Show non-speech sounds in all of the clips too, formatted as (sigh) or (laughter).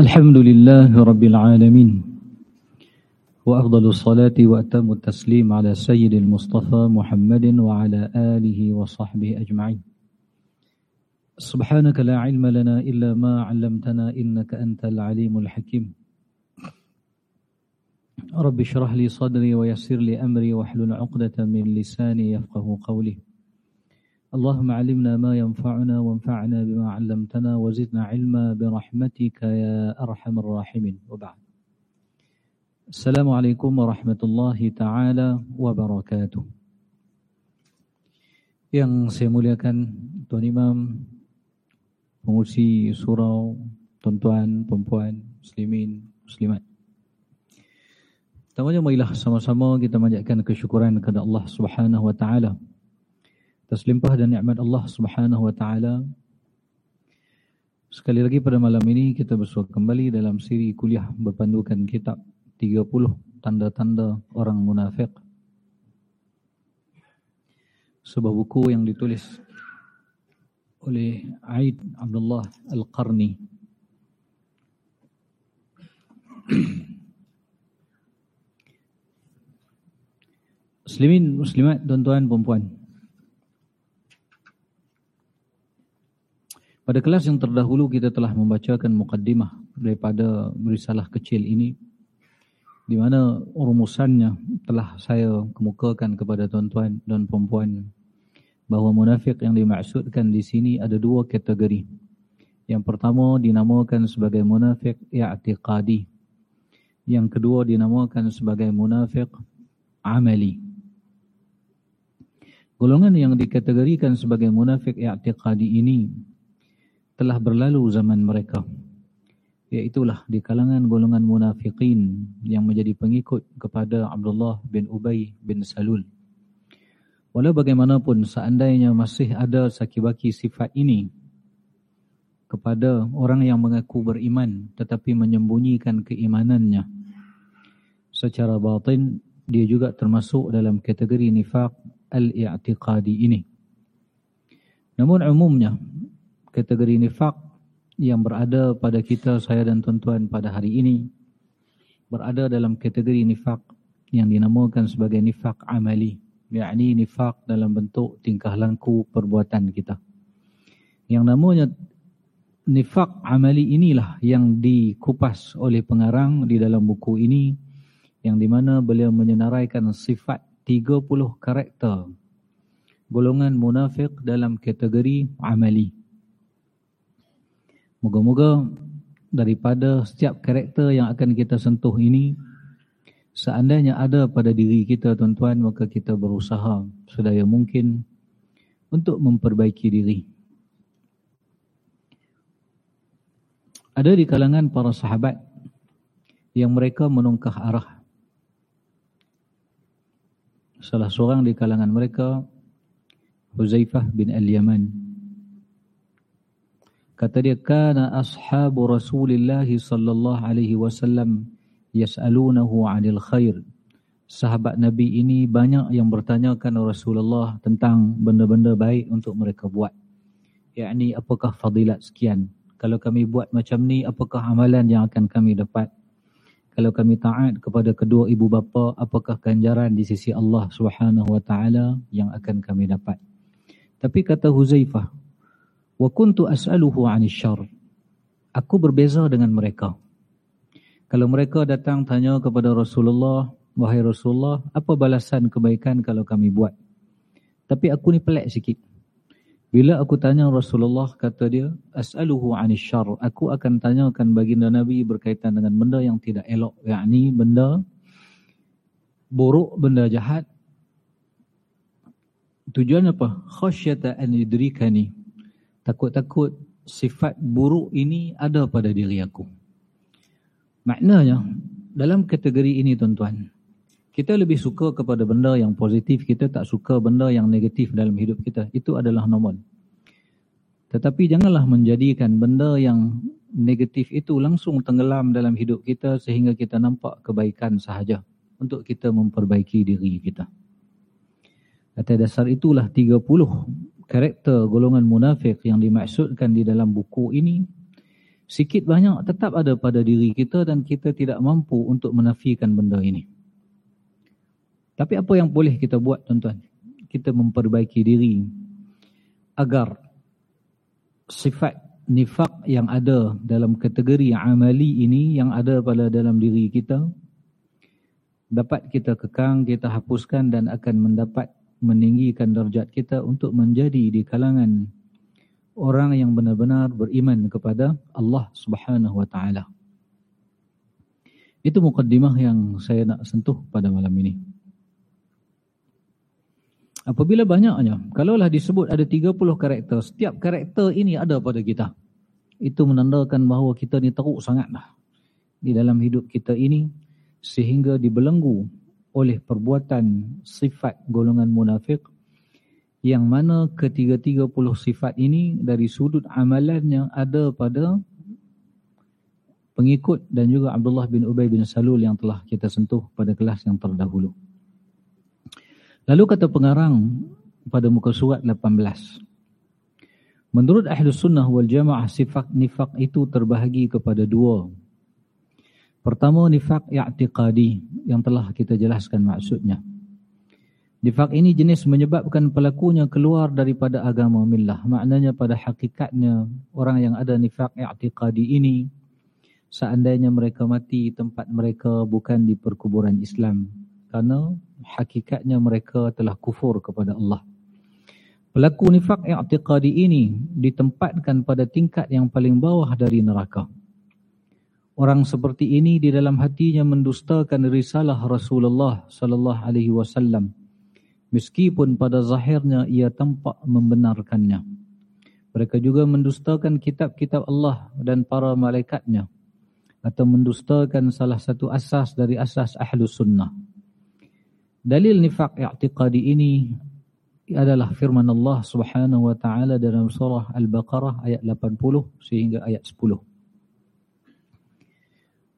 الحمد لله رب العالمين وأفضل الصلاة وأتم التسليم على سيد المصطفى محمد وعلى آله وصحبه أجمعين. سبحانك لا علم لنا إلا ما علمتنا إنك أنت العليم الحكيم. رب اشرح لي صدري ويسر لي أمري واحلل عقدة من لساني يفقه قولي. اللهم علمنا ما ينفعنا وانفعنا بما علمتنا وزدنا علما برحمتك يا أرحم الراحمين وبعد السلام عليكم ورحمة الله تعالى وبركاته Yang saya muliakan Tuan Imam, pengusi surau, tuan-tuan, perempuan, muslimin, muslimat. Pertamanya marilah sama-sama kita manjatkan kesyukuran kepada Allah Subhanahu wa taala atas limpah dan nikmat Allah Subhanahu wa taala. Sekali lagi pada malam ini kita bersua kembali dalam siri kuliah berpandukan kitab 30 tanda-tanda orang munafik. Sebuah buku yang ditulis oleh Aid Abdullah Al-Qarni. Muslimin, muslimat, tuan-tuan, perempuan. Pada kelas yang terdahulu kita telah membacakan mukaddimah daripada risalah kecil ini di mana rumusannya telah saya kemukakan kepada tuan-tuan dan perempuan bahawa munafik yang dimaksudkan di sini ada dua kategori. Yang pertama dinamakan sebagai munafik i'tiqadi. Yang kedua dinamakan sebagai munafik amali. Golongan yang dikategorikan sebagai munafik i'tiqadi ini telah berlalu zaman mereka iaitulah di kalangan golongan munafiqin yang menjadi pengikut kepada Abdullah bin Ubay bin Salul. Walau bagaimanapun seandainya masih ada sakibaki sifat ini kepada orang yang mengaku beriman tetapi menyembunyikan keimanannya secara batin dia juga termasuk dalam kategori nifaq al-i'tiqadi ini. Namun umumnya kategori nifak yang berada pada kita, saya dan tuan-tuan pada hari ini. Berada dalam kategori nifak yang dinamakan sebagai nifak amali. Yakni nifak dalam bentuk tingkah laku perbuatan kita. Yang namanya nifak amali inilah yang dikupas oleh pengarang di dalam buku ini yang di mana beliau menyenaraikan sifat 30 karakter golongan munafik dalam kategori amali Moga-moga daripada setiap karakter yang akan kita sentuh ini, seandainya ada pada diri kita tuan-tuan, maka kita berusaha sedaya mungkin untuk memperbaiki diri. Ada di kalangan para sahabat yang mereka menungkah arah. Salah seorang di kalangan mereka, Huzaifah bin Al-Yaman. Kata dia kana ashabu Rasulillah sallallahu alaihi wasallam yas'alunahu 'anil khair. Sahabat Nabi ini banyak yang bertanyakan Rasulullah tentang benda-benda baik untuk mereka buat. Yakni apakah fadilat sekian? Kalau kami buat macam ni apakah amalan yang akan kami dapat? Kalau kami taat kepada kedua ibu bapa apakah ganjaran di sisi Allah Subhanahu wa taala yang akan kami dapat? Tapi kata Huzaifah wa kuntu as'aluhu 'anil syarr. Aku berbeza dengan mereka. Kalau mereka datang tanya kepada Rasulullah, wahai Rasulullah, apa balasan kebaikan kalau kami buat? Tapi aku ni pelik sikit. Bila aku tanya Rasulullah, kata dia, as'aluhu 'anil syarr. Aku akan tanyakan baginda Nabi berkaitan dengan benda yang tidak elok, yakni benda buruk, benda jahat. Tujuan apa? Khasyata an yudrikani takut-takut sifat buruk ini ada pada diri aku. Maknanya, dalam kategori ini tuan-tuan, kita lebih suka kepada benda yang positif, kita tak suka benda yang negatif dalam hidup kita. Itu adalah normal. Tetapi janganlah menjadikan benda yang negatif itu langsung tenggelam dalam hidup kita sehingga kita nampak kebaikan sahaja untuk kita memperbaiki diri kita. Atas dasar itulah 30 karakter golongan munafik yang dimaksudkan di dalam buku ini Sikit banyak tetap ada pada diri kita dan kita tidak mampu untuk menafikan benda ini. Tapi apa yang boleh kita buat tuan-tuan? Kita memperbaiki diri agar sifat nifak yang ada dalam kategori amali ini yang ada pada dalam diri kita dapat kita kekang, kita hapuskan dan akan mendapat meninggikan darjat kita untuk menjadi di kalangan orang yang benar-benar beriman kepada Allah Subhanahu wa taala. Itu mukaddimah yang saya nak sentuh pada malam ini. Apabila banyaknya, kalaulah disebut ada 30 karakter, setiap karakter ini ada pada kita. Itu menandakan bahawa kita ni teruk sangatlah di dalam hidup kita ini sehingga dibelenggu oleh perbuatan sifat golongan munafik yang mana ketiga-tiga puluh sifat ini dari sudut amalannya ada pada pengikut dan juga Abdullah bin Ubay bin Salul yang telah kita sentuh pada kelas yang terdahulu. Lalu kata pengarang pada muka surat 18. Menurut ahli sunnah wal jamaah sifat nifak itu terbahagi kepada dua. Pertama nifak i'tiqadi yang telah kita jelaskan maksudnya. Nifak ini jenis menyebabkan pelakunya keluar daripada agama millah. Maknanya pada hakikatnya orang yang ada nifak i'tiqadi ini seandainya mereka mati tempat mereka bukan di perkuburan Islam kerana hakikatnya mereka telah kufur kepada Allah. Pelaku nifak i'tiqadi ini ditempatkan pada tingkat yang paling bawah dari neraka. Orang seperti ini di dalam hatinya mendustakan risalah Rasulullah sallallahu alaihi wasallam meskipun pada zahirnya ia tampak membenarkannya. Mereka juga mendustakan kitab-kitab Allah dan para malaikatnya atau mendustakan salah satu asas dari asas ahlus sunnah. Dalil nifak i'tiqadi ini adalah firman Allah Subhanahu wa taala dalam surah Al-Baqarah ayat 80 sehingga ayat 10.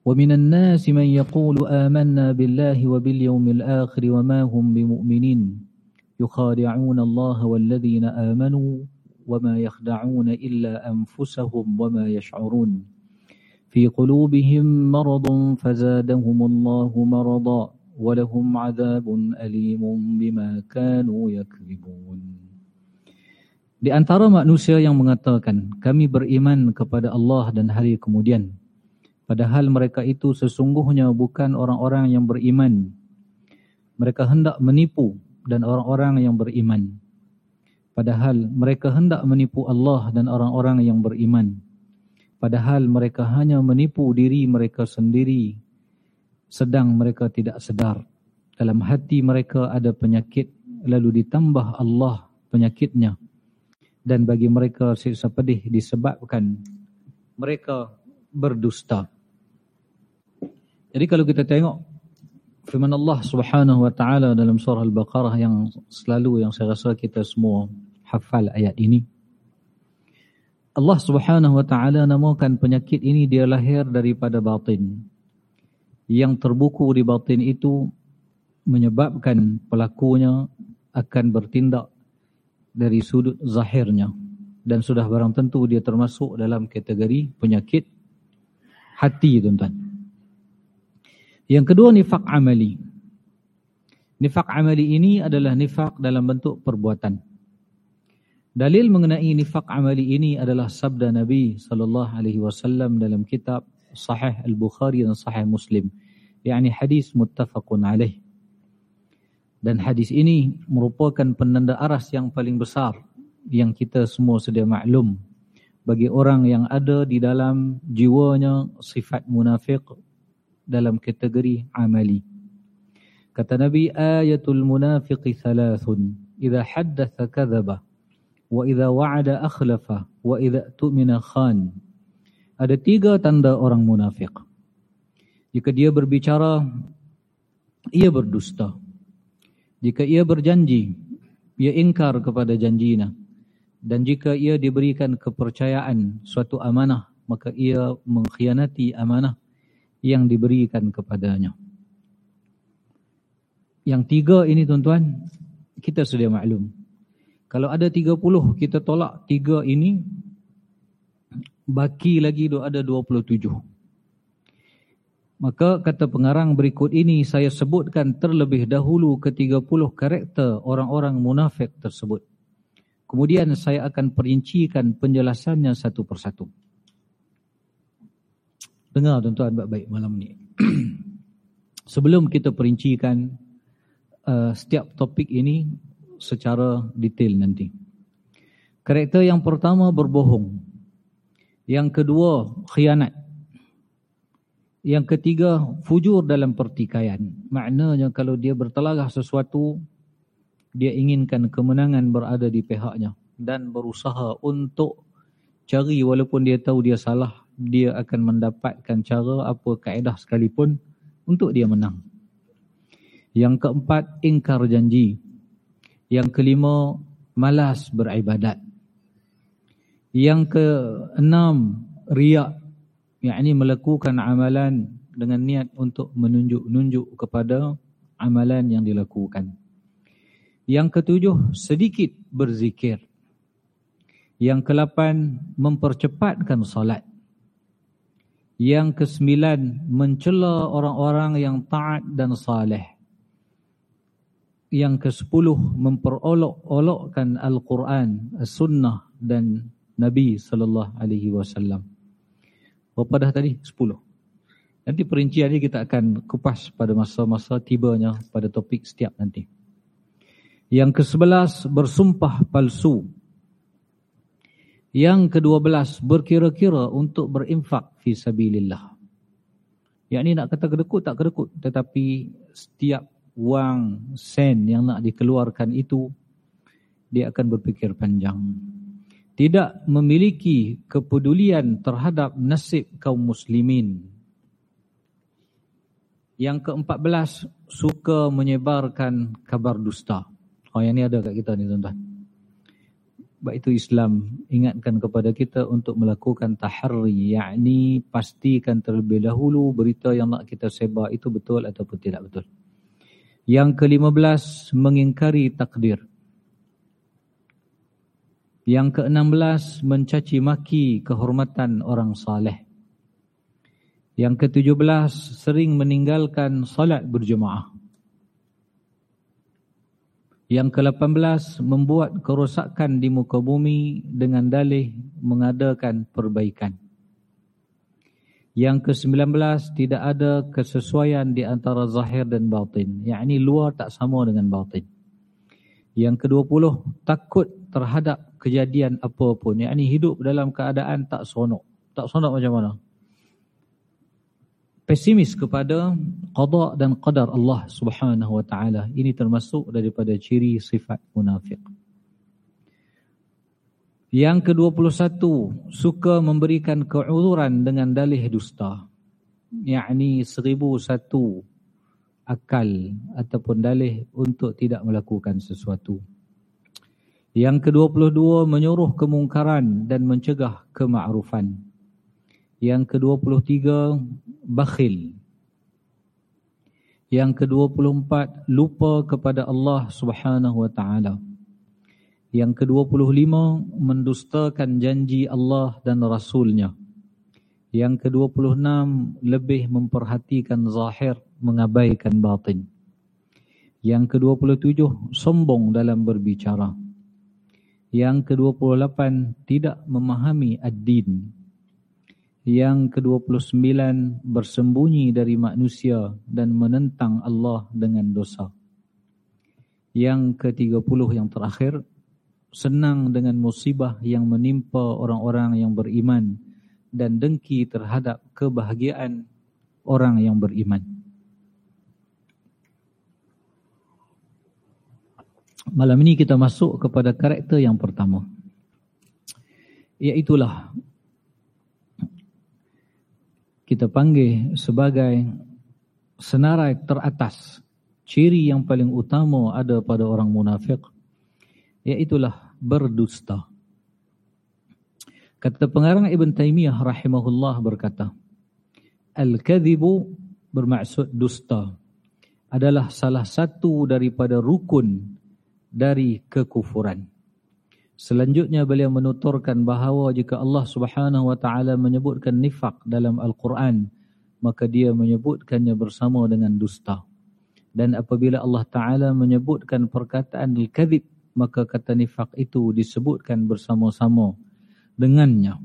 ومن الناس من يقول آمنا بالله وباليوم الآخر وما هم بمؤمنين يخادعون الله والذين آمنوا وما يخدعون إلا أنفسهم وما يشعرون في قلوبهم مرض فزادهم الله مرضا ولهم عذاب أليم بما كانوا يكذبون. Di antara manusia yang mengatakan kami beriman kepada Allah dan hari kemudian padahal mereka itu sesungguhnya bukan orang-orang yang beriman. Mereka hendak menipu dan orang-orang yang beriman. Padahal mereka hendak menipu Allah dan orang-orang yang beriman. Padahal mereka hanya menipu diri mereka sendiri. Sedang mereka tidak sedar. Dalam hati mereka ada penyakit lalu ditambah Allah penyakitnya. Dan bagi mereka siksa pedih disebabkan mereka berdusta jadi kalau kita tengok firman Allah Subhanahu wa taala dalam surah Al-Baqarah yang selalu yang saya rasa kita semua hafal ayat ini Allah Subhanahu wa taala namakan penyakit ini dia lahir daripada batin yang terbuku di batin itu menyebabkan pelakunya akan bertindak dari sudut zahirnya dan sudah barang tentu dia termasuk dalam kategori penyakit hati tuan-tuan. Yang kedua nifak amali. Nifak amali ini adalah nifak dalam bentuk perbuatan. Dalil mengenai nifak amali ini adalah sabda Nabi sallallahu alaihi wasallam dalam kitab Sahih Al-Bukhari dan Sahih Muslim. yakni hadis muttafaqun alaih. Dan hadis ini merupakan penanda aras yang paling besar yang kita semua sedia maklum bagi orang yang ada di dalam jiwanya sifat munafik dalam kategori amali. Kata Nabi ayatul munafiqi thalathun idza haddatha kadzaba wa idza wa'ada akhlafa wa idza tu'mina khan ada tiga tanda orang munafik. Jika dia berbicara, ia berdusta. Jika ia berjanji, ia ingkar kepada janjinya. Dan jika ia diberikan kepercayaan suatu amanah, maka ia mengkhianati amanah yang diberikan kepadanya. Yang tiga ini tuan-tuan, kita sudah maklum. Kalau ada tiga puluh, kita tolak tiga ini, Baki lagi ada 27. Maka kata pengarang berikut ini saya sebutkan terlebih dahulu ke-30 karakter orang-orang munafik tersebut. Kemudian saya akan perincikan penjelasannya satu persatu. Dengar tuan-tuan baik-baik malam ni. (clears throat) Sebelum kita perincikan uh, setiap topik ini secara detail nanti. Karakter yang pertama berbohong. Yang kedua khianat. Yang ketiga, fujur dalam pertikaian. Maknanya kalau dia bertelagah sesuatu, dia inginkan kemenangan berada di pihaknya. Dan berusaha untuk cari walaupun dia tahu dia salah, dia akan mendapatkan cara apa kaedah sekalipun untuk dia menang. Yang keempat, ingkar janji. Yang kelima, malas beribadat. Yang keenam, riak yakni melakukan amalan dengan niat untuk menunjuk-nunjuk kepada amalan yang dilakukan. Yang ketujuh, sedikit berzikir. Yang kelapan, mempercepatkan salat. Yang kesembilan, mencela orang-orang yang taat dan saleh. Yang kesepuluh, memperolok-olokkan Al-Quran, As-Sunnah dan Nabi sallallahu alaihi wasallam. Berapa dah tadi? Sepuluh. Nanti perincian ini kita akan kupas pada masa-masa tibanya pada topik setiap nanti. Yang ke sebelas bersumpah palsu. Yang kedua belas berkira-kira untuk berinfak fi sabilillah. Yang ini nak kata kedekut tak kedekut. Tetapi setiap wang sen yang nak dikeluarkan itu, dia akan berfikir panjang tidak memiliki kepedulian terhadap nasib kaum muslimin. Yang keempat belas, suka menyebarkan kabar dusta. Oh, yang ini ada kat kita ni tuan-tuan. Itu Islam ingatkan kepada kita untuk melakukan tahari. Yakni pastikan terlebih dahulu berita yang nak kita sebar itu betul ataupun tidak betul. Yang kelima belas, mengingkari takdir. Yang ke-16 mencaci maki kehormatan orang saleh. Yang ke-17 sering meninggalkan salat berjemaah. Yang ke-18 membuat kerosakan di muka bumi dengan dalih mengadakan perbaikan. Yang ke-19 tidak ada kesesuaian di antara zahir dan batin. Yang ini luar tak sama dengan batin. Yang ke-20 takut terhadap kejadian apa pun. Yang ini hidup dalam keadaan tak sonok. Tak sonok macam mana? Pesimis kepada qada dan qadar Allah subhanahu wa ta'ala. Ini termasuk daripada ciri sifat munafik. Yang ke-21, suka memberikan keuzuran dengan dalih dusta. Seribu satu akal ataupun dalih untuk tidak melakukan sesuatu. Yang ke-22 menyuruh kemungkaran dan mencegah kemakrufan. Yang ke-23 bakhil. Yang ke-24 lupa kepada Allah Subhanahu wa taala. Yang ke-25 mendustakan janji Allah dan rasulnya. Yang ke-26 lebih memperhatikan zahir mengabaikan batin. Yang ke-27 sombong dalam berbicara. Yang ke-28 tidak memahami ad-din. Yang ke-29 bersembunyi dari manusia dan menentang Allah dengan dosa. Yang ke-30 yang terakhir senang dengan musibah yang menimpa orang-orang yang beriman dan dengki terhadap kebahagiaan orang yang beriman. Malam ini kita masuk kepada karakter yang pertama. Iaitulah kita panggil sebagai senarai teratas. Ciri yang paling utama ada pada orang munafik. Iaitulah berdusta. Kata pengarang Ibn Taymiyah rahimahullah berkata. Al-kadhibu bermaksud dusta. Adalah salah satu daripada rukun dari kekufuran. Selanjutnya beliau menuturkan bahawa jika Allah Subhanahu wa taala menyebutkan nifak dalam Al-Quran, maka dia menyebutkannya bersama dengan dusta. Dan apabila Allah taala menyebutkan perkataan al-kadzib, maka kata nifak itu disebutkan bersama-sama dengannya.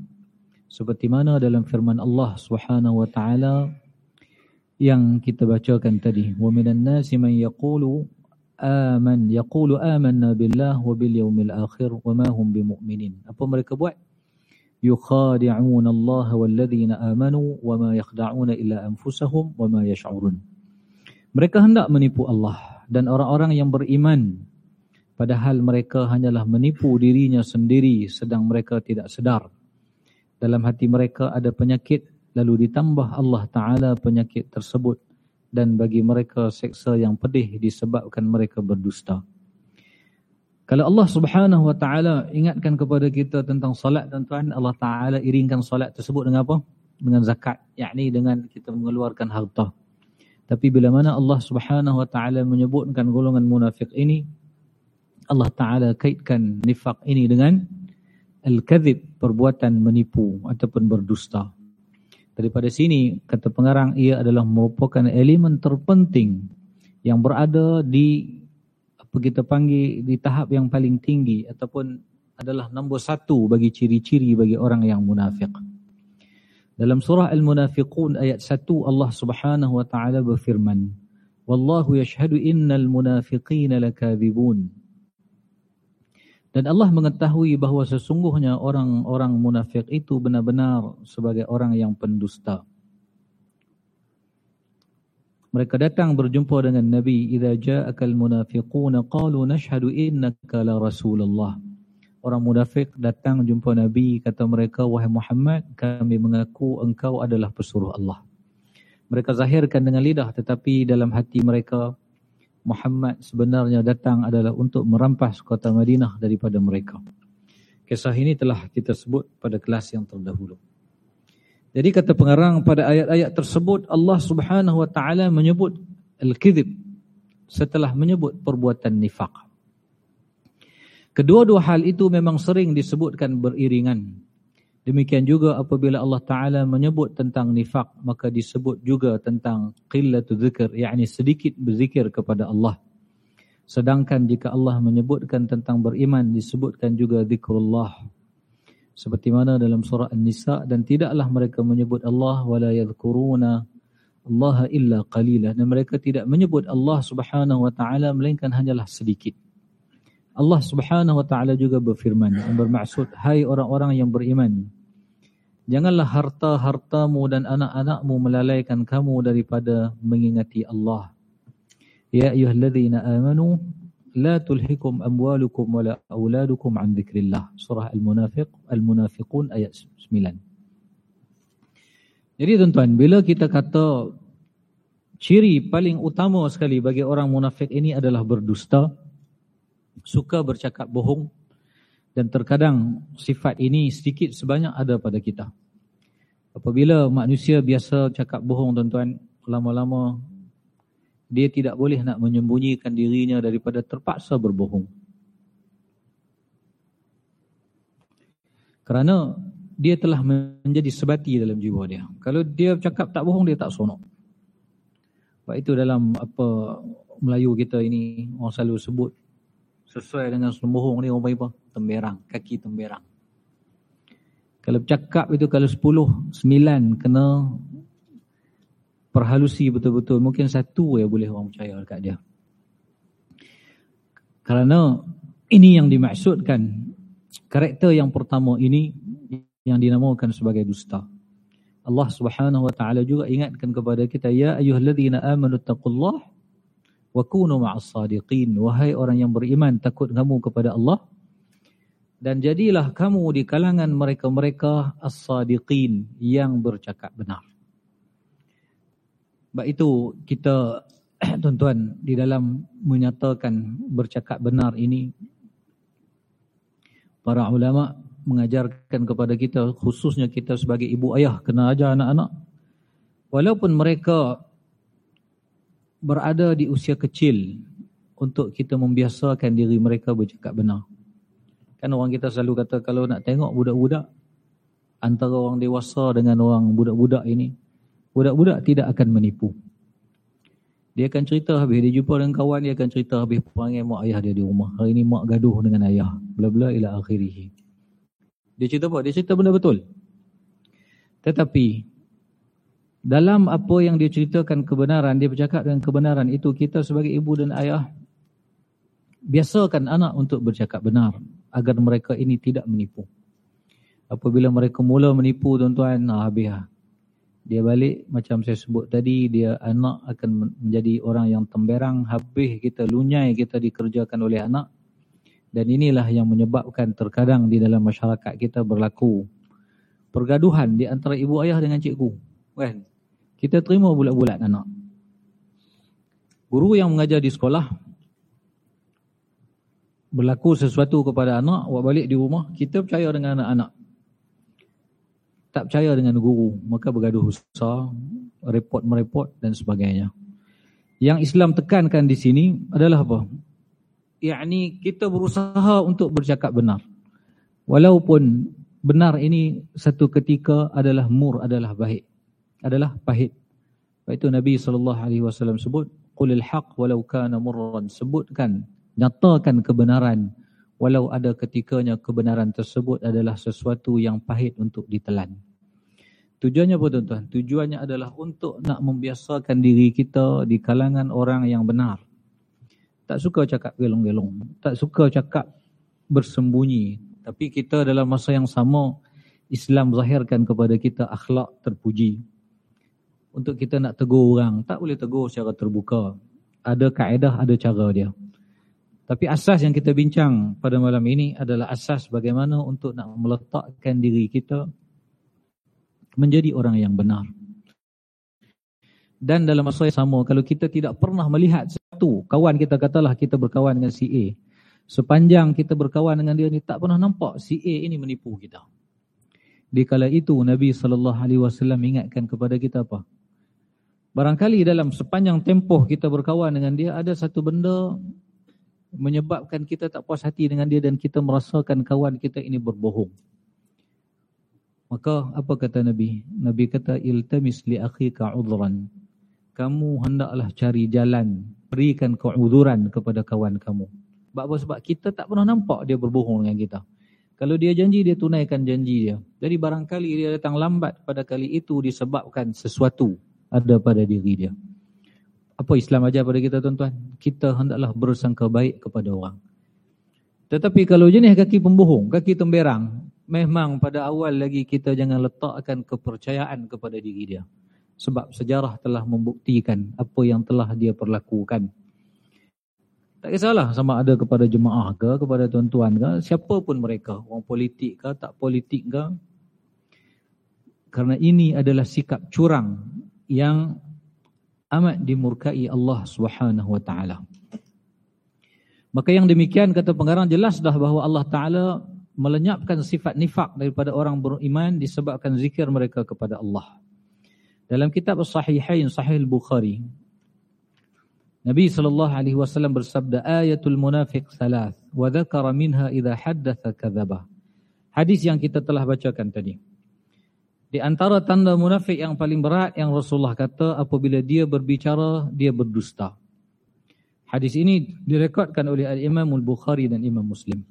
Seperti mana dalam firman Allah Subhanahu wa taala yang kita bacakan tadi, "Wa minan nasi man yaqulu aman yaqulu amanna billah wa bil yawmil akhir wa ma hum bimu'minin. Apa mereka buat? Yukhadi'un Allah wal ladzina amanu wa ma yakhda'una illa anfusahum wa ma yash'urun. Mereka hendak menipu Allah dan orang-orang yang beriman padahal mereka hanyalah menipu dirinya sendiri sedang mereka tidak sedar. Dalam hati mereka ada penyakit lalu ditambah Allah Taala penyakit tersebut dan bagi mereka seksa yang pedih disebabkan mereka berdusta. Kalau Allah Subhanahu wa taala ingatkan kepada kita tentang solat tuan-tuan, Allah taala iringkan solat tersebut dengan apa? Dengan zakat, yakni dengan kita mengeluarkan harta. Tapi bila mana Allah Subhanahu wa taala menyebutkan golongan munafik ini, Allah taala kaitkan nifak ini dengan al-kadzib, perbuatan menipu ataupun berdusta. Daripada sini, kata pengarang, ia adalah merupakan elemen terpenting yang berada di apa kita panggil di tahap yang paling tinggi ataupun adalah nombor satu bagi ciri-ciri bagi orang yang munafik. Dalam surah Al-Munafiqun ayat satu Allah Subhanahu wa taala berfirman, "Wallahu yashhadu innal munafiqina lakadzibun." Dan Allah mengetahui bahawa sesungguhnya orang-orang munafik itu benar-benar sebagai orang yang pendusta. Mereka datang berjumpa dengan Nabi. Iza ja'akal munafiquna qalu nashhadu innaka la rasulullah. Orang munafik datang jumpa Nabi. Kata mereka, wahai Muhammad, kami mengaku engkau adalah pesuruh Allah. Mereka zahirkan dengan lidah tetapi dalam hati mereka Muhammad sebenarnya datang adalah untuk merampas kota Madinah daripada mereka. Kisah ini telah kita sebut pada kelas yang terdahulu. Jadi kata pengarang pada ayat-ayat tersebut Allah Subhanahu wa taala menyebut al-kadzib setelah menyebut perbuatan nifak. Kedua-dua hal itu memang sering disebutkan beriringan. Demikian juga apabila Allah Ta'ala menyebut tentang nifak, maka disebut juga tentang qillatu zikr, yakni sedikit berzikir kepada Allah. Sedangkan jika Allah menyebutkan tentang beriman, disebutkan juga zikrullah. Seperti mana dalam surah An-Nisa, dan tidaklah mereka menyebut Allah, wala yadhkuruna Allah illa qalila. Dan mereka tidak menyebut Allah Subhanahu Wa Ta'ala, melainkan hanyalah sedikit. Allah Subhanahu wa taala juga berfirman yang bermaksud hai orang-orang yang beriman janganlah harta-hartamu dan anak-anakmu melalaikan kamu daripada mengingati Allah. Ya ayyuhalladzina amanu la tulhikum amwalukum wala auladukum an dzikrillah surah al-munafiq al-munafiqun ayat 9 jadi tuan-tuan bila kita kata ciri paling utama sekali bagi orang munafik ini adalah berdusta suka bercakap bohong dan terkadang sifat ini sedikit sebanyak ada pada kita. Apabila manusia biasa cakap bohong tuan-tuan, lama-lama dia tidak boleh nak menyembunyikan dirinya daripada terpaksa berbohong. Kerana dia telah menjadi sebati dalam jiwa dia. Kalau dia cakap tak bohong, dia tak sonok. Sebab itu dalam apa Melayu kita ini, orang selalu sebut sesuai dengan sembohong ni orang apa? Temberang, kaki temberang. Kalau bercakap itu kalau sepuluh, sembilan kena perhalusi betul-betul. Mungkin satu ya boleh orang percaya dekat dia. Kerana ini yang dimaksudkan. Karakter yang pertama ini yang dinamakan sebagai dusta. Allah Subhanahu wa taala juga ingatkan kepada kita ya ayyuhalladzina amanu taqullaha wa kunu ma'as sadiqin. Wahai orang yang beriman takut kamu kepada Allah. Dan jadilah kamu di kalangan mereka-mereka as-sadiqin yang bercakap benar. Baik itu kita (clears throat) tuan-tuan di dalam menyatakan bercakap benar ini para ulama mengajarkan kepada kita khususnya kita sebagai ibu ayah kena ajar anak-anak. Walaupun mereka berada di usia kecil untuk kita membiasakan diri mereka bercakap benar. Kan orang kita selalu kata kalau nak tengok budak-budak antara orang dewasa dengan orang budak-budak ini, budak-budak tidak akan menipu. Dia akan cerita habis, dia jumpa dengan kawan, dia akan cerita habis perangai mak ayah dia di rumah. Hari ini mak gaduh dengan ayah. Bla-bla ila akhirih. Dia cerita apa? Dia cerita benda betul. Tetapi, dalam apa yang dia ceritakan kebenaran, dia bercakap dengan kebenaran itu, kita sebagai ibu dan ayah, biasakan anak untuk bercakap benar agar mereka ini tidak menipu. Apabila mereka mula menipu tuan-tuan, nah, habis lah. Dia balik macam saya sebut tadi, dia anak akan menjadi orang yang temberang, habis kita lunyai kita dikerjakan oleh anak. Dan inilah yang menyebabkan terkadang di dalam masyarakat kita berlaku pergaduhan di antara ibu ayah dengan cikgu. Kan? Kita terima bulat-bulat anak. Guru yang mengajar di sekolah berlaku sesuatu kepada anak, buat balik di rumah, kita percaya dengan anak-anak. Tak percaya dengan guru, maka bergaduh besar, repot-merepot dan sebagainya. Yang Islam tekankan di sini adalah apa? Yakni kita berusaha untuk bercakap benar. Walaupun benar ini satu ketika adalah mur, adalah baik. Adalah pahit. Sebab itu Nabi SAW sebut, Qulil haq walau kana murran. Sebutkan nyatakan kebenaran walau ada ketikanya kebenaran tersebut adalah sesuatu yang pahit untuk ditelan. Tujuannya apa tuan-tuan? Tujuannya adalah untuk nak membiasakan diri kita di kalangan orang yang benar. Tak suka cakap gelong-gelong. Tak suka cakap bersembunyi. Tapi kita dalam masa yang sama, Islam zahirkan kepada kita akhlak terpuji. Untuk kita nak tegur orang, tak boleh tegur secara terbuka. Ada kaedah, ada cara dia. Tapi asas yang kita bincang pada malam ini adalah asas bagaimana untuk nak meletakkan diri kita menjadi orang yang benar. Dan dalam masa yang sama, kalau kita tidak pernah melihat satu kawan kita katalah kita berkawan dengan si A. Sepanjang kita berkawan dengan dia ni tak pernah nampak si A ini menipu kita. Di kala itu Nabi SAW ingatkan kepada kita apa? Barangkali dalam sepanjang tempoh kita berkawan dengan dia ada satu benda menyebabkan kita tak puas hati dengan dia dan kita merasakan kawan kita ini berbohong. Maka apa kata Nabi? Nabi kata iltamis li akhika udhran. Kamu hendaklah cari jalan, berikan keuzuran kepada kawan kamu. Sebab? Sebab kita tak pernah nampak dia berbohong dengan kita. Kalau dia janji, dia tunaikan janji dia. Jadi barangkali dia datang lambat pada kali itu disebabkan sesuatu ada pada diri dia apa Islam ajar pada kita tuan-tuan? Kita hendaklah bersangka baik kepada orang. Tetapi kalau jenis kaki pembohong, kaki temberang, memang pada awal lagi kita jangan letakkan kepercayaan kepada diri dia. Sebab sejarah telah membuktikan apa yang telah dia perlakukan. Tak kisahlah sama ada kepada jemaah ke, kepada tuan-tuan ke, siapa pun mereka, orang politik ke, tak politik ke. Kerana ini adalah sikap curang yang amat dimurkai Allah Subhanahu wa taala. Maka yang demikian kata pengarang jelas dah bahawa Allah taala melenyapkan sifat nifak daripada orang beriman disebabkan zikir mereka kepada Allah. Dalam kitab As-Sahihain Sahih Al-Bukhari Nabi sallallahu alaihi wasallam bersabda ayatul munafiq thalath wa dzakara minha idza haddatha kadzaba. Hadis yang kita telah bacakan tadi. Di antara tanda munafik yang paling berat yang Rasulullah kata apabila dia berbicara, dia berdusta. Hadis ini direkodkan oleh Al-Imam Al-Bukhari dan Imam Muslim.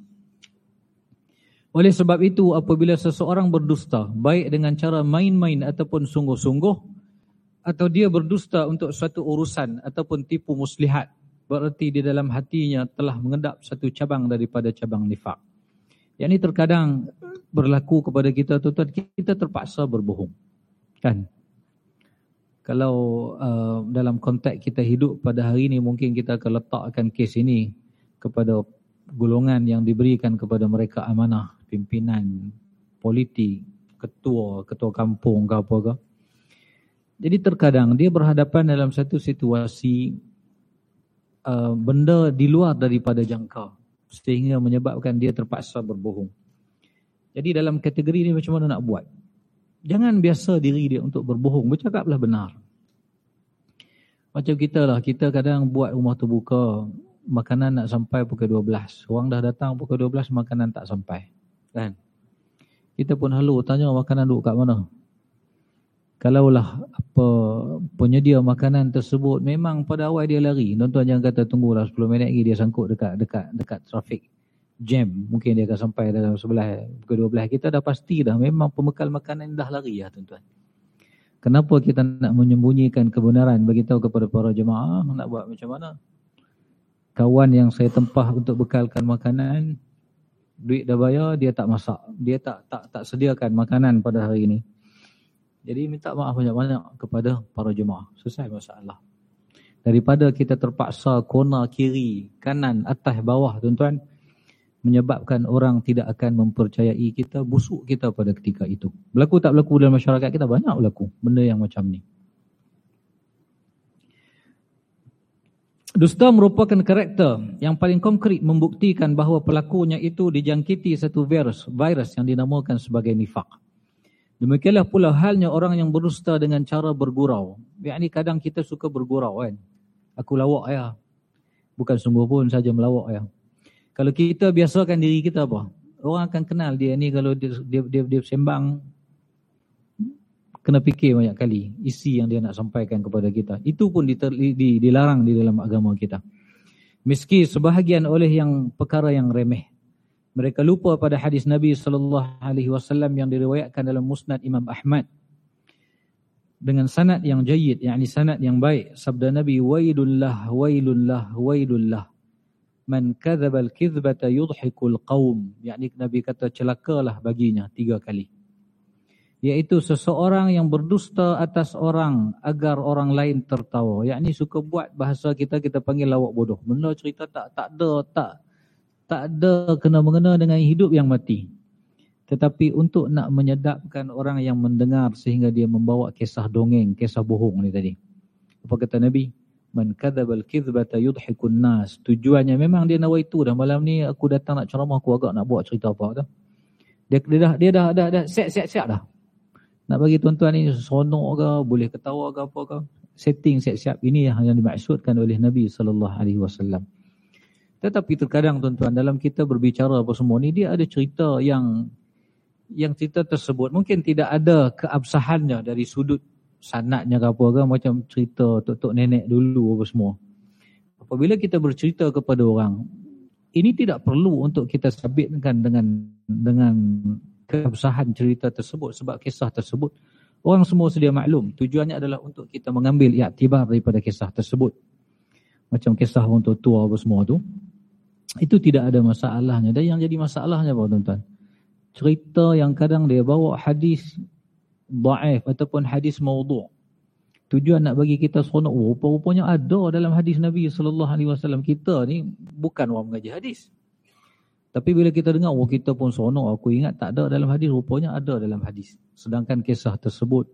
Oleh sebab itu apabila seseorang berdusta, baik dengan cara main-main ataupun sungguh-sungguh, atau dia berdusta untuk suatu urusan ataupun tipu muslihat, berarti di dalam hatinya telah mengendap satu cabang daripada cabang nifak. Yang ini terkadang berlaku kepada kita tuan-tuan, kita terpaksa berbohong. Kan? Kalau uh, dalam konteks kita hidup pada hari ini, mungkin kita akan letakkan kes ini kepada golongan yang diberikan kepada mereka amanah, pimpinan, politik, ketua, ketua kampung ke apa ke. Jadi terkadang dia berhadapan dalam satu situasi uh, benda di luar daripada jangka sehingga menyebabkan dia terpaksa berbohong. Jadi dalam kategori ini macam mana nak buat? Jangan biasa diri dia untuk berbohong, bercakaplah benar. Macam kita lah, kita kadang buat rumah terbuka, makanan nak sampai pukul 12. Orang dah datang pukul 12 makanan tak sampai. Kan? Kita pun halu tanya makanan duduk kat mana. Kalaulah apa penyedia makanan tersebut memang pada awal dia lari. Tuan-tuan jangan kata tunggulah 10 minit lagi dia sangkut dekat dekat dekat trafik jam. Mungkin dia akan sampai dalam sebelah pukul 12. Kita dah pasti dah memang pembekal makanan dah lari ya tuan-tuan. Kenapa kita nak menyembunyikan kebenaran bagi tahu kepada para jemaah nak buat macam mana? Kawan yang saya tempah untuk bekalkan makanan duit dah bayar dia tak masak. Dia tak tak tak sediakan makanan pada hari ini. Jadi minta maaf banyak-banyak kepada para jemaah. Selesai masalah. Daripada kita terpaksa kona kiri, kanan, atas, bawah tuan-tuan. Menyebabkan orang tidak akan mempercayai kita, busuk kita pada ketika itu. Berlaku tak berlaku dalam masyarakat kita? Banyak berlaku benda yang macam ni. Dusta merupakan karakter yang paling konkret membuktikan bahawa pelakunya itu dijangkiti satu virus, virus yang dinamakan sebagai nifak. Demikianlah pula halnya orang yang berdusta dengan cara bergurau. Yang ni kadang kita suka bergurau kan. Aku lawak ya. Bukan sungguh pun saja melawak ya. Kalau kita biasakan diri kita apa? Orang akan kenal dia ni kalau dia dia dia, dia sembang kena fikir banyak kali isi yang dia nak sampaikan kepada kita. Itu pun dilarang di dalam agama kita. Meski sebahagian oleh yang perkara yang remeh mereka lupa pada hadis Nabi sallallahu alaihi wasallam yang diriwayatkan dalam Musnad Imam Ahmad dengan sanad yang jayid yakni sanad yang baik sabda Nabi wailullah wailullah wailullah man kadzaba al-kizbata yudhikul qaum yakni Nabi kata celakalah baginya tiga kali iaitu seseorang yang berdusta atas orang agar orang lain tertawa yakni suka buat bahasa kita kita panggil lawak bodoh benda cerita tak tak ada tak tak ada kena-mengena dengan hidup yang mati. Tetapi untuk nak menyedapkan orang yang mendengar sehingga dia membawa kisah dongeng, kisah bohong ni tadi. Apa kata Nabi? Man kadzabal kizbata yudhikun nas. Tujuannya memang dia nawa itu dah malam ni aku datang nak ceramah aku agak nak buat cerita apa dah. Dia, dia dah dia dah dah dah siap siap siap dah. Nak bagi tuan-tuan ni sonok ke, boleh ketawa ke apa ke. Setting siap-siap ini yang dimaksudkan oleh Nabi sallallahu alaihi wasallam. Tetapi terkadang tuan-tuan dalam kita berbicara apa semua ni dia ada cerita yang yang cerita tersebut mungkin tidak ada keabsahannya dari sudut sanatnya ke apa ke macam cerita tok-tok nenek dulu apa semua. Apabila kita bercerita kepada orang ini tidak perlu untuk kita sabitkan dengan dengan keabsahan cerita tersebut sebab kisah tersebut orang semua sedia maklum tujuannya adalah untuk kita mengambil iktibar daripada kisah tersebut macam kisah orang tua apa semua tu itu tidak ada masalahnya. Dan yang jadi masalahnya apa tuan-tuan? Cerita yang kadang dia bawa hadis da'if ataupun hadis maudhu'. Tujuan nak bagi kita seronok. Rupa-rupanya ada dalam hadis Nabi SAW. Kita ni bukan orang mengaji hadis. Tapi bila kita dengar, oh kita pun seronok. Aku ingat tak ada dalam hadis. Rupanya ada dalam hadis. Sedangkan kisah tersebut,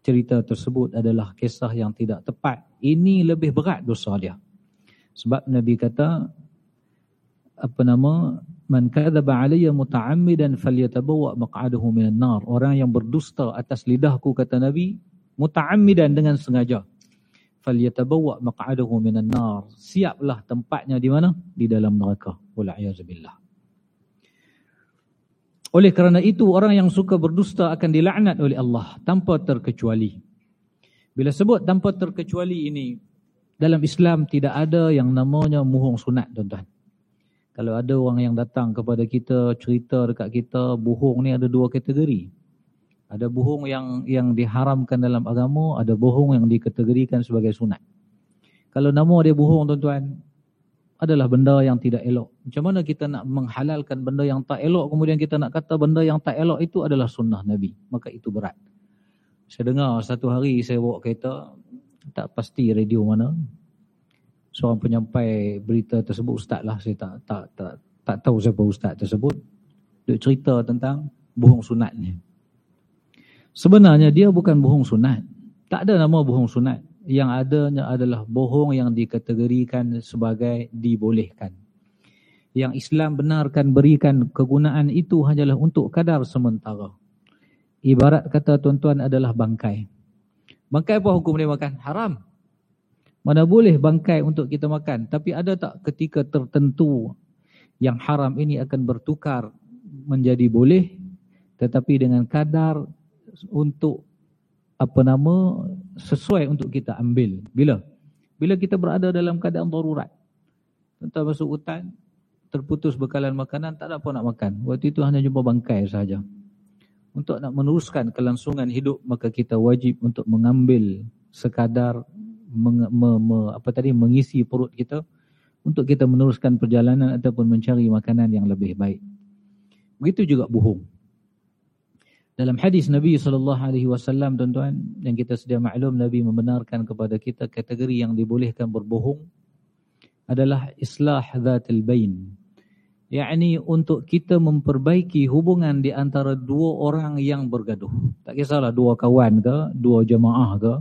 cerita tersebut adalah kisah yang tidak tepat. Ini lebih berat dosa dia. Sebab Nabi kata, apa nama man kadzaba alayya muta'ammidan falyatabawa maq'adahu minan nar. Orang yang berdusta atas lidahku kata nabi muta'ammidan dengan sengaja. Falyatabawa maq'adahu minan nar. Siaplah tempatnya di mana? Di dalam neraka. Wal billah. Oleh kerana itu orang yang suka berdusta akan dilaknat oleh Allah tanpa terkecuali. Bila sebut tanpa terkecuali ini dalam Islam tidak ada yang namanya muhung sunat tuan-tuan kalau ada orang yang datang kepada kita cerita dekat kita bohong ni ada dua kategori. Ada bohong yang yang diharamkan dalam agama, ada bohong yang dikategorikan sebagai sunat. Kalau nama dia bohong tuan-tuan adalah benda yang tidak elok. Macam mana kita nak menghalalkan benda yang tak elok kemudian kita nak kata benda yang tak elok itu adalah sunnah Nabi. Maka itu berat. Saya dengar satu hari saya bawa kereta tak pasti radio mana seorang penyampai berita tersebut ustaz lah. Saya tak tak tak tak tahu siapa ustaz tersebut. Dia cerita tentang bohong sunat ni. Sebenarnya dia bukan bohong sunat. Tak ada nama bohong sunat. Yang adanya adalah bohong yang dikategorikan sebagai dibolehkan. Yang Islam benarkan berikan kegunaan itu hanyalah untuk kadar sementara. Ibarat kata tuan-tuan adalah bangkai. Bangkai apa hukum dia makan? Haram Mana boleh bangkai untuk kita makan. Tapi ada tak ketika tertentu yang haram ini akan bertukar menjadi boleh. Tetapi dengan kadar untuk apa nama sesuai untuk kita ambil. Bila? Bila kita berada dalam keadaan darurat. Tentang masuk hutan, terputus bekalan makanan, tak ada apa nak makan. Waktu itu hanya jumpa bangkai sahaja. Untuk nak meneruskan kelangsungan hidup, maka kita wajib untuk mengambil sekadar meng, me, me, apa tadi mengisi perut kita untuk kita meneruskan perjalanan ataupun mencari makanan yang lebih baik. Begitu juga bohong. Dalam hadis Nabi sallallahu alaihi wasallam tuan-tuan yang kita sedia maklum Nabi membenarkan kepada kita kategori yang dibolehkan berbohong adalah islah dzatil bain. yakni untuk kita memperbaiki hubungan di antara dua orang yang bergaduh. Tak kisahlah dua kawan ke, dua jemaah ke,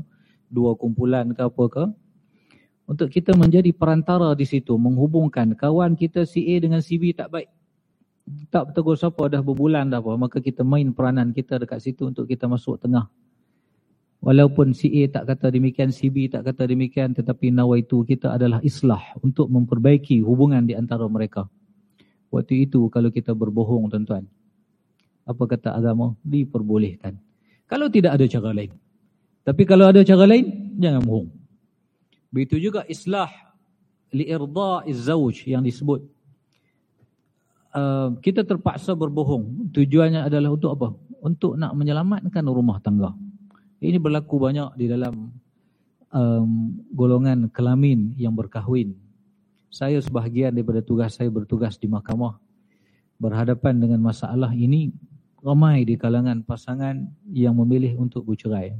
dua kumpulan ke apa ke. Untuk kita menjadi perantara di situ, menghubungkan kawan kita si A dengan si B tak baik. Tak bertegur siapa dah berbulan dah apa. Maka kita main peranan kita dekat situ untuk kita masuk tengah. Walaupun si A tak kata demikian, si B tak kata demikian. Tetapi nawaitu kita adalah islah untuk memperbaiki hubungan di antara mereka. Waktu itu kalau kita berbohong tuan-tuan. Apa kata agama? Diperbolehkan. Kalau tidak ada cara lain. Tapi kalau ada cara lain, jangan bohong. Begitu juga islah li'irda'iz zawj yang disebut. Uh, kita terpaksa berbohong. Tujuannya adalah untuk apa? Untuk nak menyelamatkan rumah tangga. Ini berlaku banyak di dalam um, golongan kelamin yang berkahwin. Saya sebahagian daripada tugas saya bertugas di mahkamah. Berhadapan dengan masalah ini, ramai di kalangan pasangan yang memilih untuk bercerai.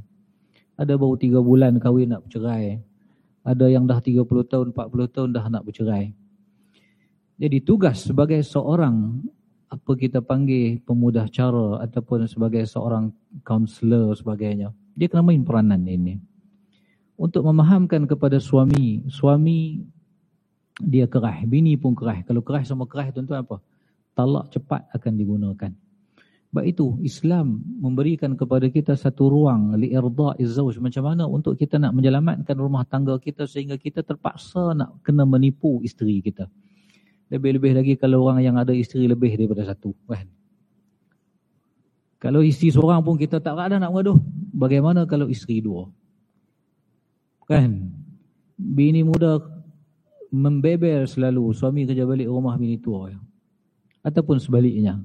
Ada baru tiga bulan kahwin nak bercerai. Ada yang dah 30 tahun, 40 tahun dah nak bercerai. Jadi tugas sebagai seorang apa kita panggil pemudah cara ataupun sebagai seorang kaunselor sebagainya. Dia kena main peranan ini. Untuk memahamkan kepada suami, suami dia kerah, bini pun kerah. Kalau kerah sama kerah tuan-tuan apa? Talak cepat akan digunakan. Sebab itu Islam memberikan kepada kita satu ruang li'irda' izzawj macam mana untuk kita nak menyelamatkan rumah tangga kita sehingga kita terpaksa nak kena menipu isteri kita. Lebih-lebih lagi kalau orang yang ada isteri lebih daripada satu. Kan? Kalau isteri seorang pun kita tak ada nak mengaduh. Bagaimana kalau isteri dua? Kan? Bini muda membeber selalu suami kerja balik rumah bini tua. Ataupun sebaliknya.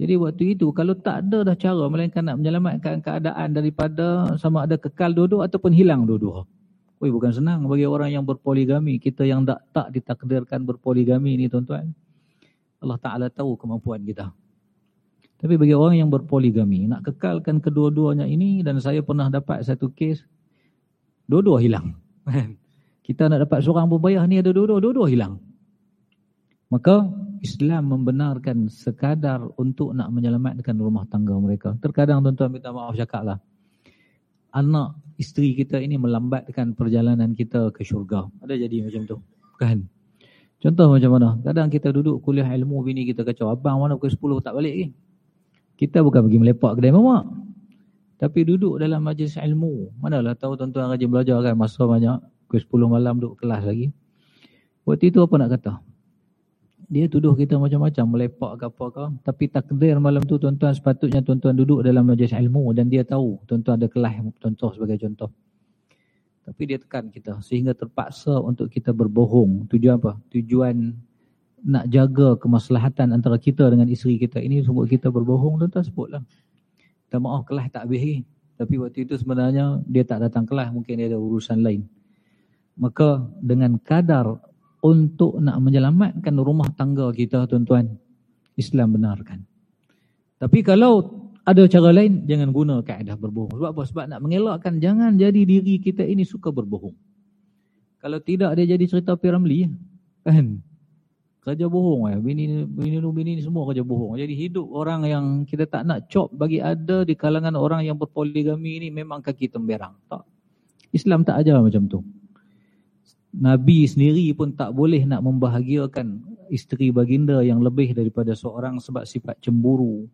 Jadi waktu itu kalau tak ada dah cara melainkan nak menyelamatkan keadaan daripada sama ada kekal dua-dua ataupun hilang dua-dua. Oi bukan senang bagi orang yang berpoligami, kita yang tak tak ditakdirkan berpoligami ni tuan-tuan. Allah Taala tahu kemampuan kita. Tapi bagi orang yang berpoligami, nak kekalkan kedua-duanya ini dan saya pernah dapat satu kes dua-dua hilang. (laughs) kita nak dapat seorang pun bayar ni ada dua-dua, dua-dua hilang. Maka Islam membenarkan sekadar untuk nak menyelamatkan rumah tangga mereka. Terkadang tuan-tuan minta maaf cakap lah. Anak isteri kita ini melambatkan perjalanan kita ke syurga. Ada jadi macam tu. Kan? Contoh macam mana? Kadang kita duduk kuliah ilmu bini kita kacau. Abang mana pukul 10 tak balik lagi. Kita bukan pergi melepak kedai mamak. Tapi duduk dalam majlis ilmu. Manalah tahu tuan-tuan rajin belajar kan masa banyak. Pukul 10 malam duduk kelas lagi. Waktu itu apa nak kata? Dia tuduh kita macam-macam melepak ke apa ke. Tapi takdir malam tu tuan-tuan sepatutnya tuan-tuan duduk dalam majlis ilmu dan dia tahu tuan-tuan ada kelas contoh sebagai contoh. Tapi dia tekan kita sehingga terpaksa untuk kita berbohong. Tujuan apa? Tujuan nak jaga kemaslahatan antara kita dengan isteri kita. Ini sebut kita berbohong tuan-tuan sebutlah. Kita maaf kelas tak habis tapi waktu itu sebenarnya dia tak datang kelas mungkin dia ada urusan lain. Maka dengan kadar untuk nak menyelamatkan rumah tangga kita tuan-tuan. Islam benarkan. Tapi kalau ada cara lain jangan guna kaedah berbohong. Sebab apa? Sebab nak mengelakkan jangan jadi diri kita ini suka berbohong. Kalau tidak dia jadi cerita Piramli kan? Kerja bohong ya bini bini bini ni semua kerja bohong. Jadi hidup orang yang kita tak nak cop bagi ada di kalangan orang yang berpoligami ini memang kaki temberang. Tak. Islam tak ajar macam tu Nabi sendiri pun tak boleh nak membahagiakan isteri baginda yang lebih daripada seorang sebab sifat cemburu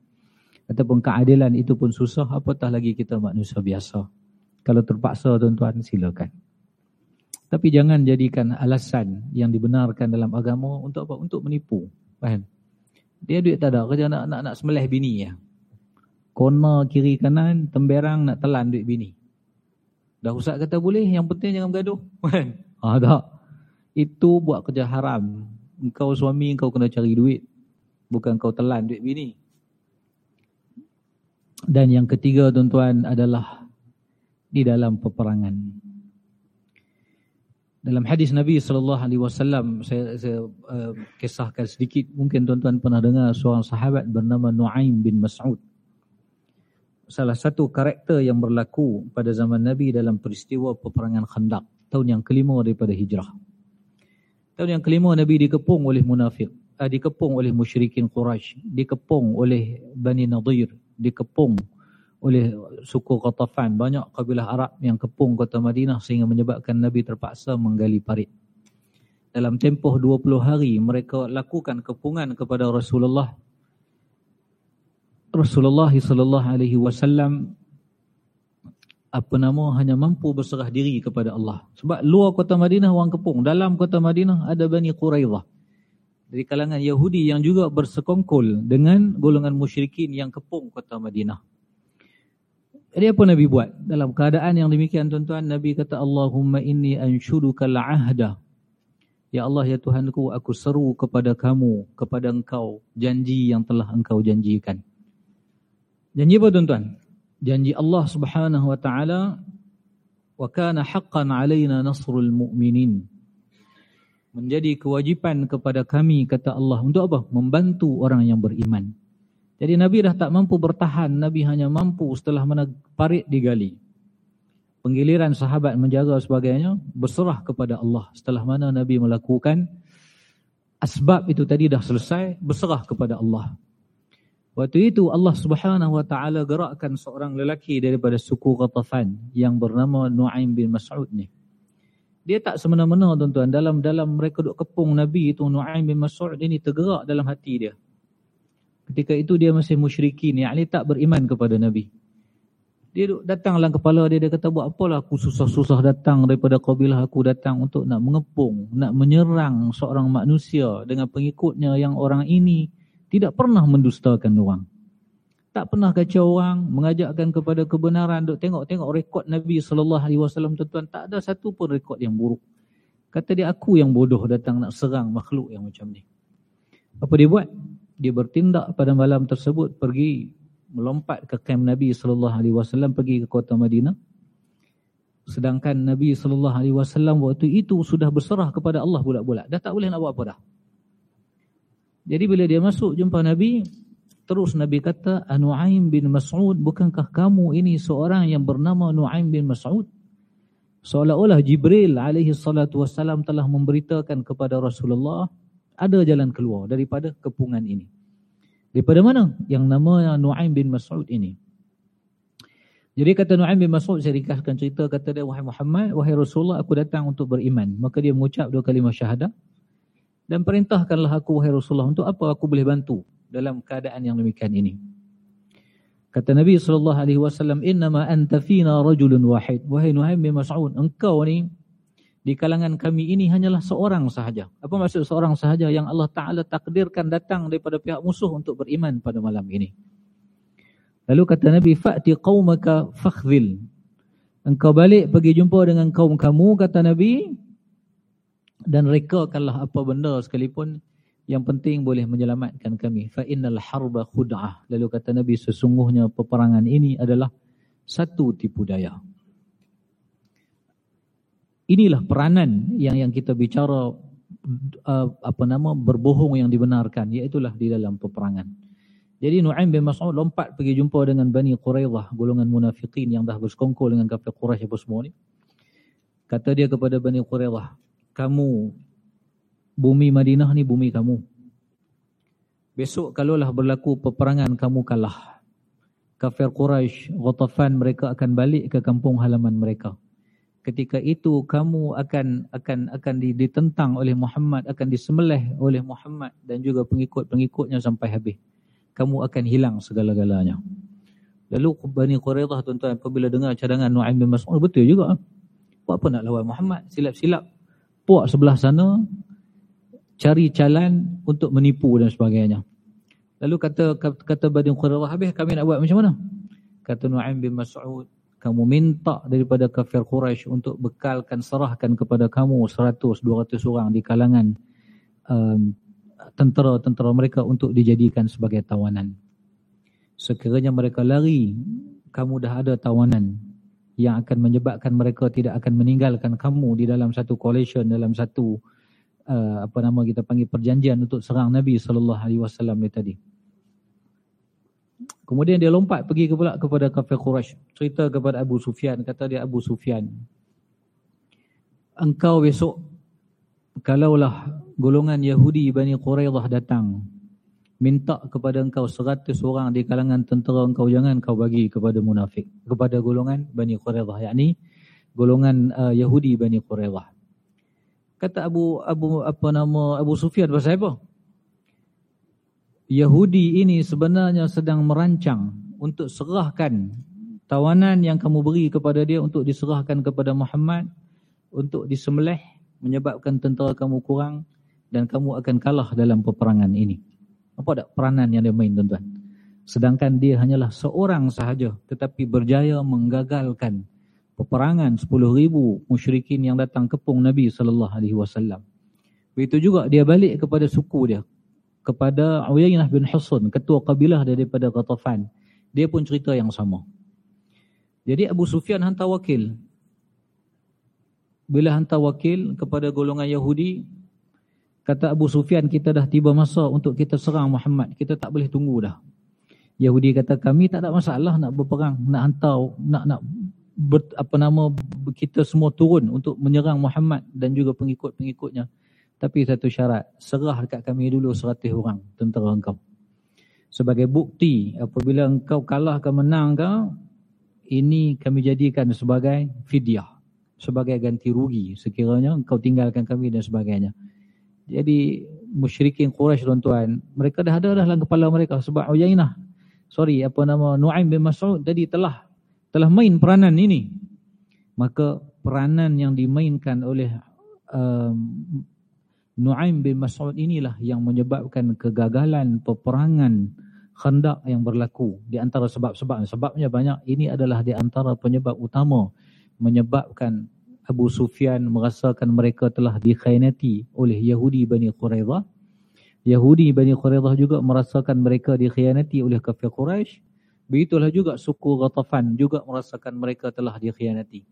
ataupun keadilan itu pun susah apatah lagi kita manusia biasa. Kalau terpaksa tuan-tuan silakan. Tapi jangan jadikan alasan yang dibenarkan dalam agama untuk apa? Untuk menipu. Faham? Dia duit tak ada. Kerja nak, nak, nak semelih bini ya. Kona kiri kanan, temberang nak telan duit bini. Dah usah kata boleh, yang penting jangan bergaduh. Faham? Ha, tak. Itu buat kerja haram. Engkau suami, engkau kena cari duit. Bukan kau telan duit bini. Dan yang ketiga tuan-tuan adalah di dalam peperangan dalam hadis Nabi sallallahu alaihi wasallam saya saya uh, kisahkan sedikit mungkin tuan-tuan pernah dengar seorang sahabat bernama Nuaim bin Mas'ud salah satu karakter yang berlaku pada zaman Nabi dalam peristiwa peperangan Khandaq tahun yang kelima daripada hijrah tahun yang kelima Nabi dikepung oleh munafik uh, dikepung oleh musyrikin Quraisy dikepung oleh Bani Nadir dikepung oleh suku Qatafan. Banyak kabilah Arab yang kepung kota Madinah sehingga menyebabkan Nabi terpaksa menggali parit. Dalam tempoh 20 hari mereka lakukan kepungan kepada Rasulullah. Rasulullah sallallahu alaihi wasallam apa nama hanya mampu berserah diri kepada Allah. Sebab luar kota Madinah orang kepung, dalam kota Madinah ada Bani Quraidah. Dari kalangan Yahudi yang juga bersekongkol dengan golongan musyrikin yang kepung kota Madinah. Jadi apa Nabi buat? Dalam keadaan yang demikian tuan-tuan, Nabi kata Allahumma inni anshuduka la'ahda. Ya Allah, ya Tuhanku, aku seru kepada kamu, kepada engkau, janji yang telah engkau janjikan. Janji apa tuan-tuan? Janji Allah subhanahu wa ta'ala, wa kana haqqan alayna nasrul mu'minin. Menjadi kewajipan kepada kami, kata Allah, untuk apa? Membantu orang yang beriman. Jadi Nabi dah tak mampu bertahan, Nabi hanya mampu setelah mana parit digali. Penggiliran sahabat menjaga sebagainya, berserah kepada Allah. Setelah mana Nabi melakukan asbab itu tadi dah selesai, berserah kepada Allah. Waktu itu Allah subhanahu wa ta'ala gerakkan seorang lelaki daripada suku Qatafan yang bernama Nu'aim bin Mas'ud ni. Dia tak semena-mena tuan-tuan, dalam dalam mereka duduk kepung Nabi itu Nu'aim bin Mas'ud ini tergerak dalam hati dia. Ketika itu dia masih musyrikin, yakni tak beriman kepada Nabi. Dia datang dalam kepala dia, dia kata buat apalah aku susah-susah datang daripada kabilah aku datang untuk nak mengepung, nak menyerang seorang manusia dengan pengikutnya yang orang ini tidak pernah mendustakan orang. Tak pernah kacau orang, mengajakkan kepada kebenaran, duk tengok-tengok rekod Nabi SAW tuan-tuan, tak ada satu pun rekod yang buruk. Kata dia, aku yang bodoh datang nak serang makhluk yang macam ni. Apa dia buat? dia bertindak pada malam tersebut pergi melompat ke kem Nabi wasallam pergi ke kota Madinah sedangkan Nabi wasallam waktu itu sudah berserah kepada Allah bulat-bulat dah tak boleh nak buat apa dah jadi bila dia masuk jumpa Nabi terus Nabi kata Nuaim bin Mas'ud bukankah kamu ini seorang yang bernama Nuaim bin Mas'ud seolah-olah Jibril alaihi salatu wasallam telah memberitakan kepada Rasulullah ada jalan keluar daripada kepungan ini. Daripada mana? Yang nama Nu'aim bin Mas'ud ini. Jadi kata Nu'aim bin Mas'ud, saya ringkaskan cerita, kata dia, Wahai Muhammad, Wahai Rasulullah, aku datang untuk beriman. Maka dia mengucap dua kalimah syahadah. Dan perintahkanlah aku, Wahai Rasulullah, untuk apa aku boleh bantu dalam keadaan yang demikian ini. Kata Nabi SAW, Innama anta fina rajulun wahid. Wahai Nu'aim bin Mas'ud, engkau ni di kalangan kami ini hanyalah seorang sahaja. Apa maksud seorang sahaja yang Allah Ta'ala takdirkan datang daripada pihak musuh untuk beriman pada malam ini. Lalu kata Nabi, Fa'ti qawmaka fakhzil. Engkau balik pergi jumpa dengan kaum kamu, kata Nabi. Dan rekakanlah apa benda sekalipun yang penting boleh menyelamatkan kami. Fa'innal harba khud'ah. Lalu kata Nabi, sesungguhnya peperangan ini adalah satu tipu daya inilah peranan yang yang kita bicara uh, apa nama berbohong yang dibenarkan iaitu di dalam peperangan. Jadi Nu'aim bin Mas'ud lompat pergi jumpa dengan Bani Quraidah, golongan munafikin yang dah bersekongkol dengan kafir Quraisy apa semua ni. Kata dia kepada Bani Quraidah, kamu bumi Madinah ni bumi kamu. Besok kalaulah berlaku peperangan kamu kalah. Kafir Quraisy, Ghatafan mereka akan balik ke kampung halaman mereka ketika itu kamu akan akan akan ditentang oleh Muhammad akan disembelih oleh Muhammad dan juga pengikut-pengikutnya sampai habis kamu akan hilang segala-galanya lalu Bani Quraidah tuan-tuan apabila dengar cadangan Nu'aim bin Mas'ud betul juga Buat apa nak lawan Muhammad? Silap-silap puak sebelah sana cari jalan untuk menipu dan sebagainya. Lalu kata kata Bani Qurairah habis kami nak buat macam mana? Kata Nu'aim bin Mas'ud, kamu minta daripada kafir Quraisy untuk bekalkan serahkan kepada kamu 100 200 orang di kalangan um, tentera-tentera mereka untuk dijadikan sebagai tawanan. Sekiranya mereka lari, kamu dah ada tawanan yang akan menyebabkan mereka tidak akan meninggalkan kamu di dalam satu coalition dalam satu uh, apa nama kita panggil perjanjian untuk serang Nabi sallallahu alaihi wasallam ni tadi. Kemudian dia lompat pergi ke pula kepada kafir Quraisy, cerita kepada Abu Sufyan, kata dia Abu Sufyan, engkau besok kalaulah golongan Yahudi Bani Quraidah datang minta kepada engkau seratus orang di kalangan tentera engkau jangan kau bagi kepada munafik kepada golongan Bani Quraidah yakni golongan uh, Yahudi Bani Quraidah kata Abu Abu apa nama Abu Sufyan pasal apa Yahudi ini sebenarnya sedang merancang untuk serahkan tawanan yang kamu beri kepada dia untuk diserahkan kepada Muhammad untuk disembelih menyebabkan tentera kamu kurang dan kamu akan kalah dalam peperangan ini. Apa tak peranan yang dia main tuan-tuan? Sedangkan dia hanyalah seorang sahaja tetapi berjaya menggagalkan peperangan 10,000 musyrikin yang datang kepung Nabi sallallahu alaihi wasallam. Begitu juga dia balik kepada suku dia. Kepada Uyainah bin Husun, ketua kabilah daripada Qatafan. Dia pun cerita yang sama. Jadi Abu Sufyan hantar wakil. Bila hantar wakil kepada golongan Yahudi, Kata Abu Sufyan, kita dah tiba masa untuk kita serang Muhammad. Kita tak boleh tunggu dah. Yahudi kata, kami tak ada masalah nak berperang, nak hantar, nak nak ber, apa nama kita semua turun untuk menyerang Muhammad dan juga pengikut-pengikutnya. Tapi satu syarat, serah dekat kami dulu seratus orang tentera engkau. Sebagai bukti, apabila engkau kalah ke menang ke, ini kami jadikan sebagai fidyah. Sebagai ganti rugi sekiranya engkau tinggalkan kami dan sebagainya. Jadi musyrikin Quraisy tuan-tuan, mereka dah ada dalam kepala mereka sebab Uyainah. Sorry, apa nama Nuaim bin Mas'ud tadi telah telah main peranan ini. Maka peranan yang dimainkan oleh um, Nuaim bin Mas'ud inilah yang menyebabkan kegagalan peperangan Khandaq yang berlaku di antara sebab-sebab sebabnya banyak ini adalah di antara penyebab utama menyebabkan Abu Sufyan merasakan mereka telah dikhianati oleh Yahudi Bani Quraidah. Yahudi Bani Quraidah juga merasakan mereka dikhianati oleh kafir Quraisy. Begitulah juga suku Ghatafan juga merasakan mereka telah dikhianati.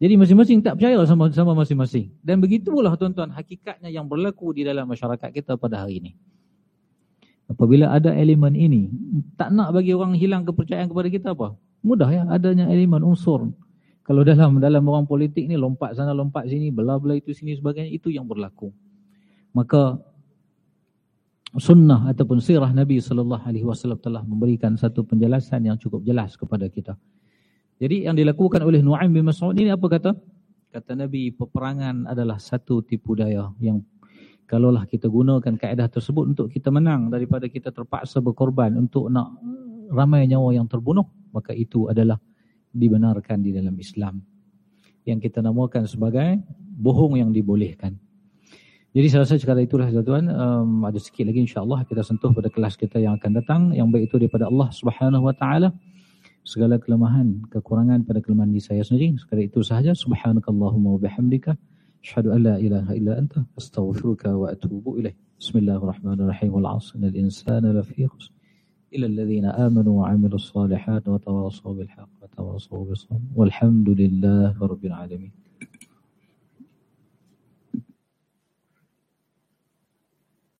Jadi masing-masing tak percaya sama sama masing-masing. Dan begitulah tuan-tuan hakikatnya yang berlaku di dalam masyarakat kita pada hari ini. Apabila ada elemen ini, tak nak bagi orang hilang kepercayaan kepada kita apa? Mudah ya, adanya elemen unsur kalau dalam dalam orang politik ni lompat sana lompat sini, bela-bela itu sini sebagainya itu yang berlaku. Maka sunnah ataupun sirah Nabi sallallahu alaihi wasallam telah memberikan satu penjelasan yang cukup jelas kepada kita. Jadi yang dilakukan oleh Nuaim bin Mas'ud ini apa kata? Kata Nabi peperangan adalah satu tipu daya yang kalaulah kita gunakan kaedah tersebut untuk kita menang daripada kita terpaksa berkorban untuk nak ramai nyawa yang terbunuh, maka itu adalah dibenarkan di dalam Islam. Yang kita namakan sebagai bohong yang dibolehkan. Jadi saya rasa sekadar itulah tuan-tuan um, ada sikit lagi insya-Allah kita sentuh pada kelas kita yang akan datang. Yang baik itu daripada Allah Subhanahu wa taala. Segala kelemahan kekurangan pada kelemahan diri saya sendiri. Sekadar itu sahaja. Subhanakallahumma wa bihamdika. Asyhadu an la ilaha illa anta. Astaghfiruka wa atubu ilaik bismillahirrahmanirrahim. Wal 'asr innal insana lafi khusr إلى الذين آمنوا وعملوا الصالحات وتواصوا بالحق وتواصوا بالصبر والحمد لله رب العالمين.